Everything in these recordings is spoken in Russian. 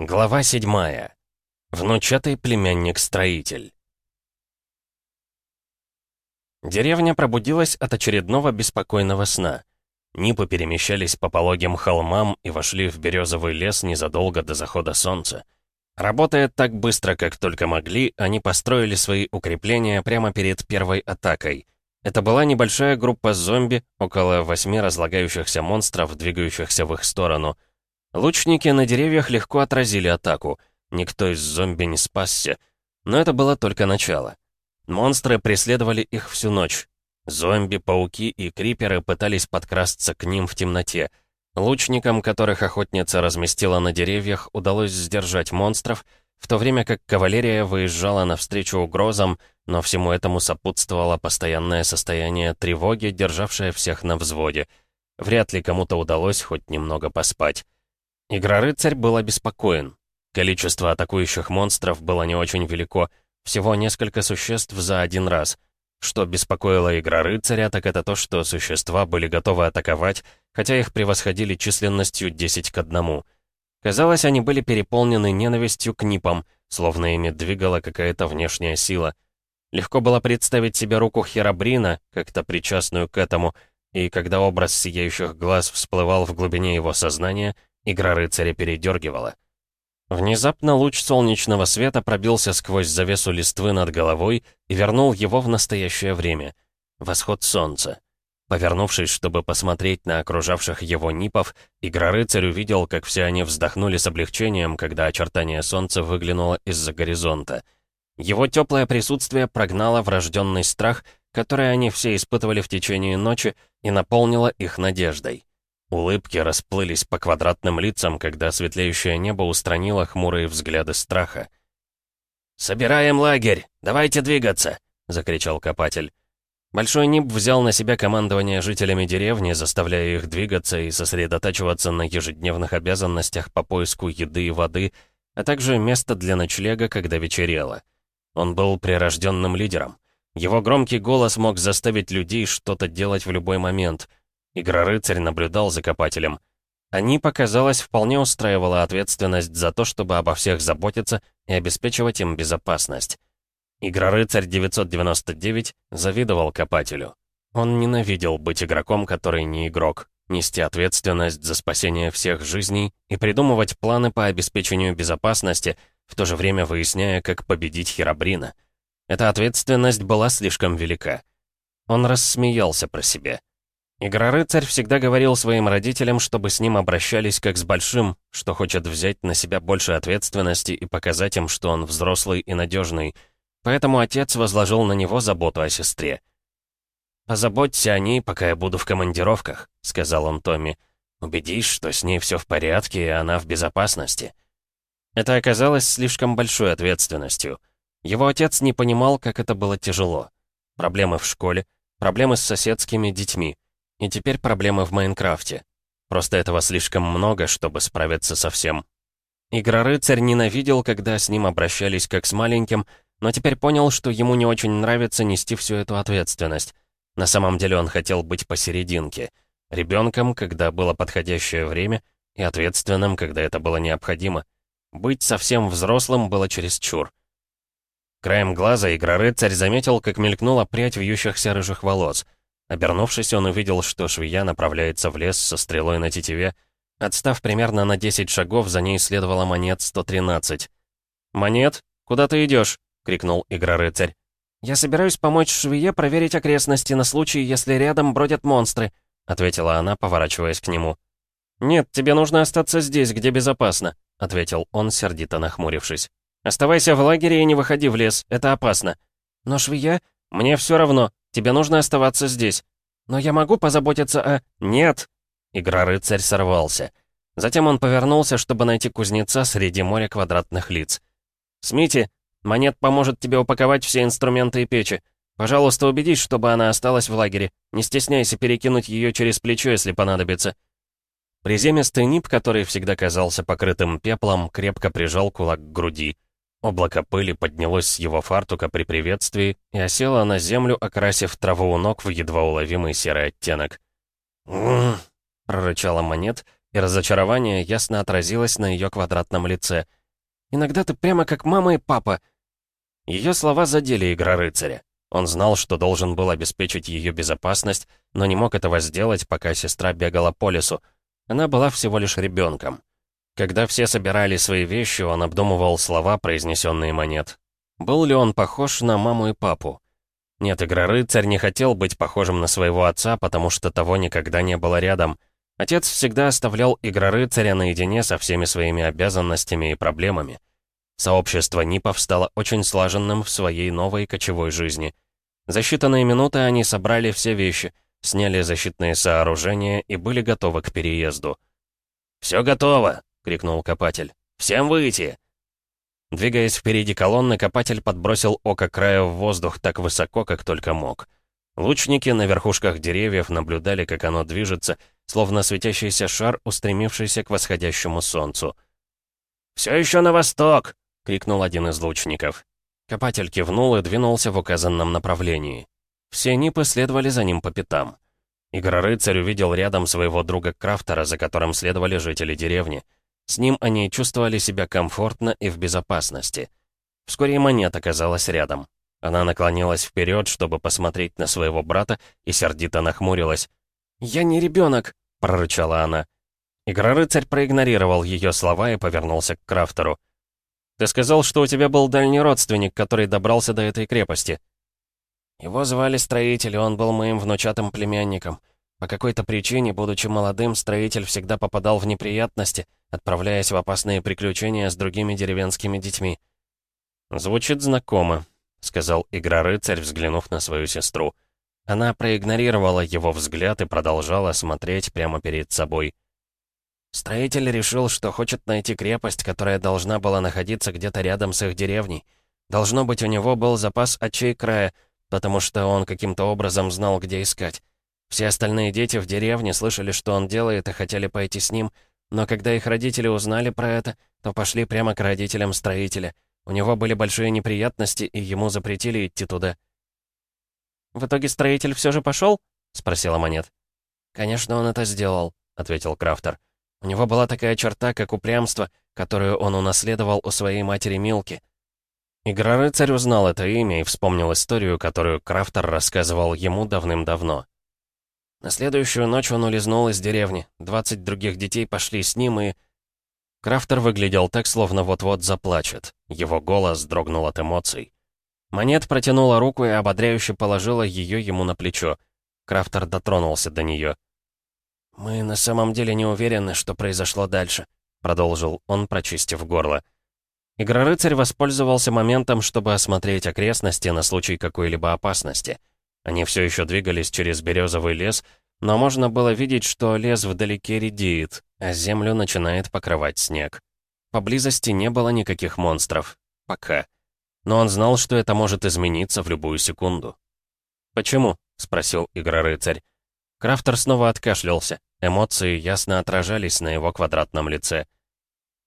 Глава седьмая. Внучатый племянник-строитель. Деревня пробудилась от очередного беспокойного сна. Нипы перемещались по пологим холмам и вошли в березовый лес незадолго до захода солнца. Работая так быстро, как только могли, они построили свои укрепления прямо перед первой атакой. Это была небольшая группа зомби, около восьми разлагающихся монстров, двигающихся в их сторону — Лучники на деревьях легко отразили атаку. Никто из зомби не спасся. Но это было только начало. Монстры преследовали их всю ночь. Зомби, пауки и криперы пытались подкрасться к ним в темноте. Лучникам, которых охотница разместила на деревьях, удалось сдержать монстров, в то время как кавалерия выезжала навстречу угрозам, но всему этому сопутствовало постоянное состояние тревоги, державшее всех на взводе. Вряд ли кому-то удалось хоть немного поспать. Игрорыцарь был обеспокоен. Количество атакующих монстров было не очень велико, всего несколько существ за один раз. Что беспокоило Игрорыцаря, так это то, что существа были готовы атаковать, хотя их превосходили численностью 10 к 1. Казалось, они были переполнены ненавистью к нипам, словно ими двигала какая-то внешняя сила. Легко было представить себе руку Херабрина, как-то причастную к этому, и когда образ сияющих глаз всплывал в глубине его сознания — Игра рыцаря передергивала. Внезапно луч солнечного света пробился сквозь завесу листвы над головой и вернул его в настоящее время. Восход солнца. Повернувшись, чтобы посмотреть на окружавших его нипов, Игрорыцарь увидел, как все они вздохнули с облегчением, когда очертание солнца выглянуло из-за горизонта. Его теплое присутствие прогнало врожденный страх, который они все испытывали в течение ночи, и наполнило их надеждой. Улыбки расплылись по квадратным лицам, когда светлеющее небо устранило хмурые взгляды страха. «Собираем лагерь! Давайте двигаться!» — закричал копатель. Большой Нип взял на себя командование жителями деревни, заставляя их двигаться и сосредотачиваться на ежедневных обязанностях по поиску еды и воды, а также места для ночлега, когда вечерело. Он был прирожденным лидером. Его громкий голос мог заставить людей что-то делать в любой момент — Игрорыцарь наблюдал за копателем. Они, показалось, вполне устраивала ответственность за то, чтобы обо всех заботиться и обеспечивать им безопасность. Игрорыцарь 999 завидовал копателю. Он ненавидел быть игроком, который не игрок, нести ответственность за спасение всех жизней и придумывать планы по обеспечению безопасности, в то же время выясняя, как победить Херабрина. Эта ответственность была слишком велика. Он рассмеялся про себя. Игрорыцарь всегда говорил своим родителям, чтобы с ним обращались как с большим, что хочет взять на себя больше ответственности и показать им, что он взрослый и надежный. Поэтому отец возложил на него заботу о сестре. «Позаботься о ней, пока я буду в командировках», — сказал он Томми. «Убедись, что с ней все в порядке и она в безопасности». Это оказалось слишком большой ответственностью. Его отец не понимал, как это было тяжело. Проблемы в школе, проблемы с соседскими детьми — и теперь проблемы в Майнкрафте. Просто этого слишком много, чтобы справиться со всем. Игрорыцарь ненавидел, когда с ним обращались как с маленьким, но теперь понял, что ему не очень нравится нести всю эту ответственность. На самом деле он хотел быть посерединке. Ребенком, когда было подходящее время, и ответственным, когда это было необходимо. Быть совсем взрослым было чересчур. Краем глаза Игрорыцарь заметил, как мелькнула прядь вьющихся рыжих волос — Обернувшись, он увидел, что швея направляется в лес со стрелой на тетиве. Отстав примерно на 10 шагов, за ней следовала монет 113. «Монет? Куда ты идешь? крикнул Игрорыцарь. «Я собираюсь помочь швее проверить окрестности на случай, если рядом бродят монстры», ответила она, поворачиваясь к нему. «Нет, тебе нужно остаться здесь, где безопасно», ответил он, сердито нахмурившись. «Оставайся в лагере и не выходи в лес, это опасно». «Но швея...» «Мне все равно. Тебе нужно оставаться здесь. Но я могу позаботиться о...» «Нет!» Игра-рыцарь сорвался. Затем он повернулся, чтобы найти кузнеца среди моря квадратных лиц. «Смити, монет поможет тебе упаковать все инструменты и печи. Пожалуйста, убедись, чтобы она осталась в лагере. Не стесняйся перекинуть ее через плечо, если понадобится». Приземистый нип, который всегда казался покрытым пеплом, крепко прижал кулак к груди. Облако пыли поднялось с его фартука при приветствии и осело на землю, окрасив траву у ног в едва уловимый серый оттенок. «М-м-м», прорычала монет и разочарование ясно отразилось на ее квадратном лице. «Иногда ты прямо как мама и папа». Ее слова задели игра рыцаря. Он знал, что должен был обеспечить ее безопасность, но не мог этого сделать, пока сестра бегала по лесу. Она была всего лишь ребенком. Когда все собирали свои вещи, он обдумывал слова, произнесенные монет. Был ли он похож на маму и папу? Нет, Игрорыцарь не хотел быть похожим на своего отца, потому что того никогда не было рядом. Отец всегда оставлял Игрорыцаря наедине со всеми своими обязанностями и проблемами. Сообщество Нипов стало очень слаженным в своей новой кочевой жизни. За считанные минуты они собрали все вещи, сняли защитные сооружения и были готовы к переезду. «Все готово!» — крикнул копатель. «Всем выйти!» Двигаясь впереди колонны, копатель подбросил око края в воздух так высоко, как только мог. Лучники на верхушках деревьев наблюдали, как оно движется, словно светящийся шар, устремившийся к восходящему солнцу. «Все еще на восток!» крикнул один из лучников. Копатель кивнул и двинулся в указанном направлении. Все нипы следовали за ним по пятам. Игрорыцарь увидел рядом своего друга Крафтера, за которым следовали жители деревни. С ним они чувствовали себя комфортно и в безопасности. Вскоре и монет оказалась рядом. Она наклонилась вперед, чтобы посмотреть на своего брата, и сердито нахмурилась. «Я не ребенок!» — прорычала она. Игрорыцарь проигнорировал ее слова и повернулся к Крафтеру. Ты сказал, что у тебя был дальний родственник, который добрался до этой крепости». «Его звали Строитель, и он был моим внучатым племянником. По какой-то причине, будучи молодым, Строитель всегда попадал в неприятности, отправляясь в опасные приключения с другими деревенскими детьми». «Звучит знакомо», — сказал Игра-рыцарь, взглянув на свою сестру. Она проигнорировала его взгляд и продолжала смотреть прямо перед собой. Строитель решил, что хочет найти крепость, которая должна была находиться где-то рядом с их деревней. Должно быть, у него был запас очей края, потому что он каким-то образом знал, где искать. Все остальные дети в деревне слышали, что он делает, и хотели пойти с ним, но когда их родители узнали про это, то пошли прямо к родителям строителя. У него были большие неприятности, и ему запретили идти туда. «В итоге строитель все же пошел?» — спросила Монет. «Конечно, он это сделал», — ответил Крафтер. У него была такая черта, как упрямство, которую он унаследовал у своей матери Милки. Игрорыцарь узнал это имя и вспомнил историю, которую Крафтер рассказывал ему давным-давно. На следующую ночь он улизнул из деревни. Двадцать других детей пошли с ним и... Крафтер выглядел так, словно вот-вот заплачет. Его голос дрогнул от эмоций. Монет протянула руку и ободряюще положила ее ему на плечо. Крафтер дотронулся до нее. «Мы на самом деле не уверены, что произошло дальше», — продолжил он, прочистив горло. Игрорыцарь воспользовался моментом, чтобы осмотреть окрестности на случай какой-либо опасности. Они все еще двигались через березовый лес, но можно было видеть, что лес вдалеке редеет, а землю начинает покрывать снег. Поблизости не было никаких монстров. Пока. Но он знал, что это может измениться в любую секунду. «Почему?» — спросил Игрорыцарь. Крафтер снова откашлялся. Эмоции ясно отражались на его квадратном лице.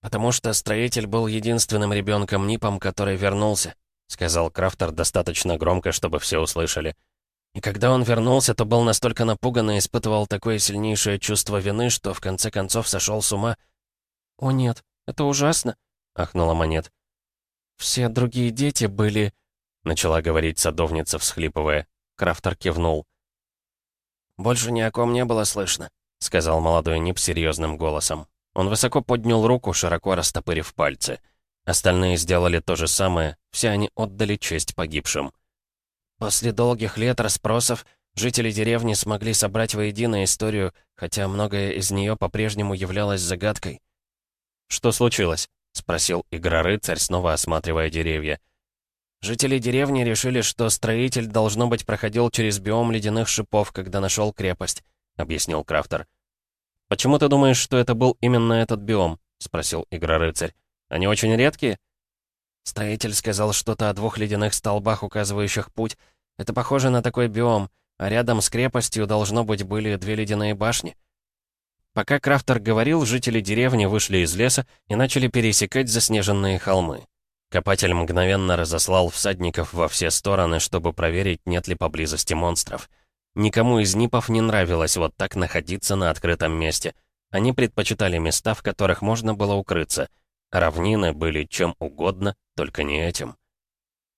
«Потому что строитель был единственным ребенком-нипом, который вернулся», сказал Крафтер достаточно громко, чтобы все услышали. «И когда он вернулся, то был настолько напуган и испытывал такое сильнейшее чувство вины, что в конце концов сошел с ума». «О нет, это ужасно», — ахнула Монет. «Все другие дети были...» — начала говорить садовница, всхлипывая. Крафтер кивнул. «Больше ни о ком не было слышно», — сказал молодой Нип серьезным голосом. Он высоко поднял руку, широко растопырив пальцы. Остальные сделали то же самое, все они отдали честь погибшим. После долгих лет расспросов жители деревни смогли собрать воедино историю, хотя многое из нее по-прежнему являлось загадкой. «Что случилось?» — спросил Игрорыцарь, снова осматривая деревья. Жители деревни решили, что строитель, должно быть, проходил через биом ледяных шипов, когда нашел крепость», — объяснил Крафтер. «Почему ты думаешь, что это был именно этот биом?» — спросил Игрорыцарь. «Они очень редкие?» Строитель сказал что-то о двух ледяных столбах, указывающих путь. Это похоже на такой биом, а рядом с крепостью, должно быть, были две ледяные башни. Пока Крафтер говорил, жители деревни вышли из леса и начали пересекать заснеженные холмы. Копатель мгновенно разослал всадников во все стороны, чтобы проверить, нет ли поблизости монстров. Никому из нипов не нравилось вот так находиться на открытом месте. Они предпочитали места, в которых можно было укрыться. Равнины были чем угодно, только не этим.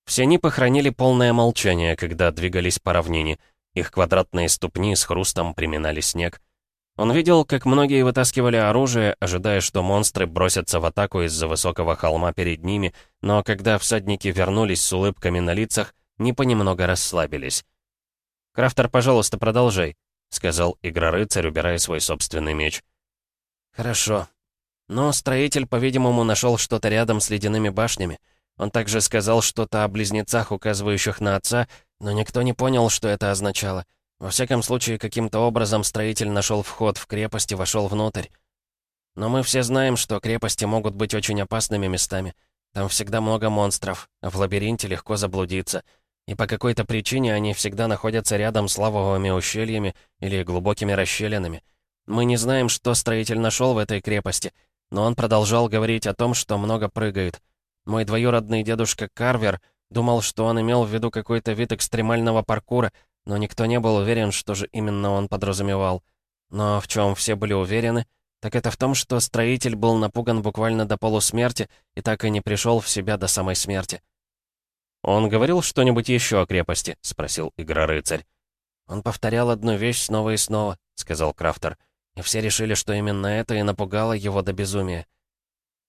Все нипы хранили полное молчание, когда двигались по равнине. Их квадратные ступни с хрустом приминали снег. Он видел, как многие вытаскивали оружие, ожидая, что монстры бросятся в атаку из-за высокого холма перед ними, но когда всадники вернулись с улыбками на лицах, не понемногу расслабились. «Крафтер, пожалуйста, продолжай», — сказал Игрорыцарь, убирая свой собственный меч. «Хорошо. Но строитель, по-видимому, нашел что-то рядом с ледяными башнями. Он также сказал что-то о близнецах, указывающих на отца, но никто не понял, что это означало. Во всяком случае, каким-то образом строитель нашел вход в крепость и вошел внутрь. Но мы все знаем, что крепости могут быть очень опасными местами. Там всегда много монстров, а в лабиринте легко заблудиться. И по какой-то причине они всегда находятся рядом с лавовыми ущельями или глубокими расщелинами. Мы не знаем, что строитель нашел в этой крепости, но он продолжал говорить о том, что много прыгает. Мой двоюродный дедушка Карвер думал, что он имел в виду какой-то вид экстремального паркура, но никто не был уверен, что же именно он подразумевал. Но в чем все были уверены, так это в том, что строитель был напуган буквально до полусмерти и так и не пришел в себя до самой смерти. «Он говорил что-нибудь еще о крепости?» — спросил Игрорыцарь. «Он повторял одну вещь снова и снова», — сказал Крафтер. И все решили, что именно это и напугало его до безумия.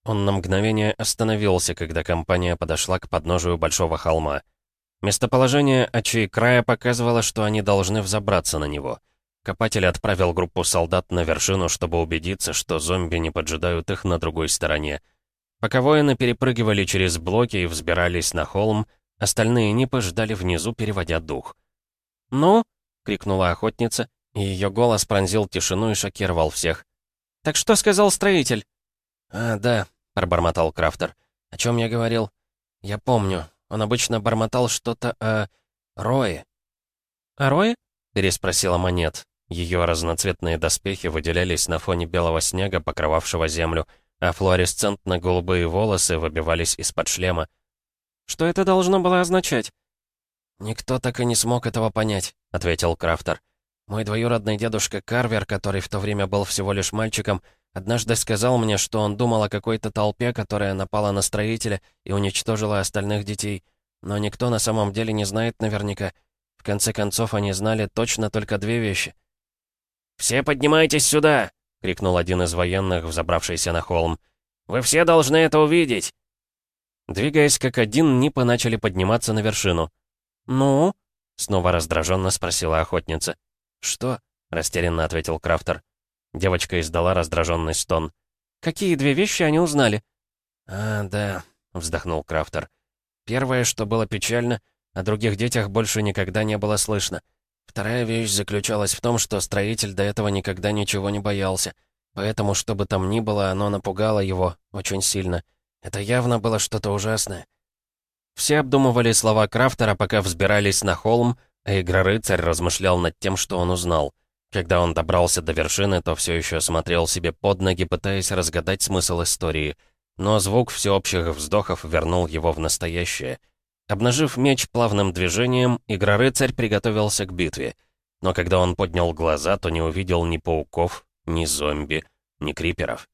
Он на мгновение остановился, когда компания подошла к подножию большого холма. Местоположение очей края показывало, что они должны взобраться на него. Копатель отправил группу солдат на вершину, чтобы убедиться, что зомби не поджидают их на другой стороне. Пока воины перепрыгивали через блоки и взбирались на холм, остальные нипы ждали внизу, переводя дух. «Ну?» — крикнула охотница, ее голос пронзил тишину и шокировал всех. «Так что сказал строитель?» «А, да», — пробормотал Крафтер. «О чем я говорил?» «Я помню. Он обычно бормотал что-то о... Рое». «О Рое?» — переспросила Монет. Ее разноцветные доспехи выделялись на фоне белого снега, покрывавшего землю, а флуоресцентно-голубые волосы выбивались из-под шлема. «Что это должно было означать?» «Никто так и не смог этого понять», — ответил Крафтер. Мой двоюродный дедушка Карвер, который в то время был всего лишь мальчиком, однажды сказал мне, что он думал о какой-то толпе, которая напала на строителя и уничтожила остальных детей. Но никто на самом деле не знает наверняка. В конце концов, они знали точно только две вещи. «Все поднимайтесь сюда!» — крикнул один из военных, взобравшийся на холм. «Вы все должны это увидеть!» Двигаясь как один, Нипы начали подниматься на вершину. «Ну?» — снова раздраженно спросила охотница. «Что?» — растерянно ответил Крафтер. Девочка издала раздраженный стон. «Какие две вещи они узнали?» «А, да», — вздохнул Крафтер. «Первое, что было печально, о других детях больше никогда не было слышно. Вторая вещь заключалась в том, что строитель до этого никогда ничего не боялся. Поэтому, что бы там ни было, оно напугало его очень сильно. Это явно было что-то ужасное. Все обдумывали слова Крафтера, пока взбирались на холм, а Игрорыцарь размышлял над тем, что он узнал. Когда он добрался до вершины, то все еще смотрел себе под ноги, пытаясь разгадать смысл истории. Но звук всеобщих вздохов вернул его в настоящее. Обнажив меч плавным движением, Игрорыцарь приготовился к битве. Но когда он поднял глаза, то не увидел ни пауков, ни зомби, ни криперов.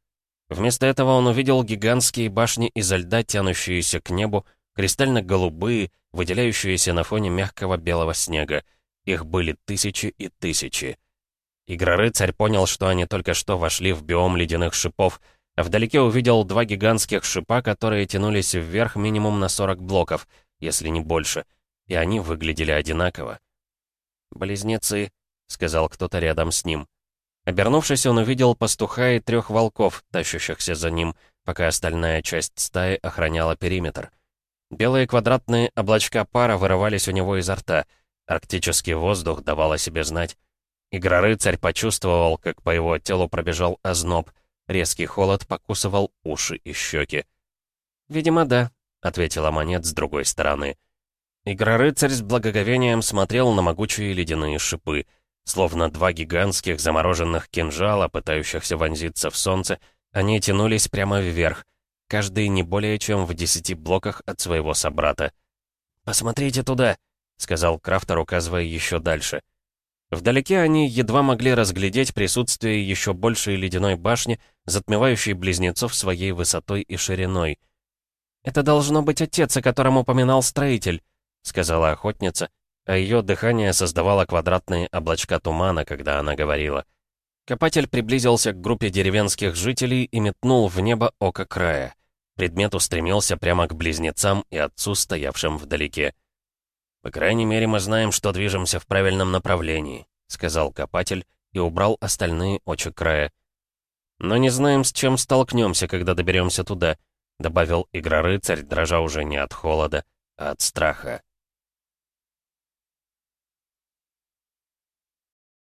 Вместо этого он увидел гигантские башни изо льда, тянущиеся к небу, кристально-голубые, выделяющиеся на фоне мягкого белого снега. Их были тысячи и тысячи. Игрорыцарь понял, что они только что вошли в биом ледяных шипов, а вдалеке увидел два гигантских шипа, которые тянулись вверх минимум на 40 блоков, если не больше, и они выглядели одинаково. «Близнецы», — сказал кто-то рядом с ним. Обернувшись, он увидел пастуха и трех волков, тащущихся за ним, пока остальная часть стаи охраняла периметр. Белые квадратные облачка пара вырывались у него изо рта. Арктический воздух давал о себе знать. Игрорыцарь почувствовал, как по его телу пробежал озноб. Резкий холод покусывал уши и щеки. «Видимо, да», — ответила монет с другой стороны. Игрорыцарь с благоговением смотрел на могучие ледяные шипы, словно два гигантских замороженных кинжала, пытающихся вонзиться в солнце, они тянулись прямо вверх, каждый не более чем в десяти блоках от своего собрата. «Посмотрите туда», — сказал Крафтер, указывая еще дальше. Вдалеке они едва могли разглядеть присутствие еще большей ледяной башни, затмевающей близнецов своей высотой и шириной. «Это должно быть отец, о котором упоминал строитель», — сказала охотница, а ее дыхание создавало квадратные облачка тумана, когда она говорила. Копатель приблизился к группе деревенских жителей и метнул в небо око края. Предмет устремился прямо к близнецам и отцу, стоявшим вдалеке. «По крайней мере, мы знаем, что движемся в правильном направлении», — сказал копатель и убрал остальные очи края. «Но не знаем, с чем столкнемся, когда доберемся туда», — добавил игрорыцарь, дрожа уже не от холода, а от страха.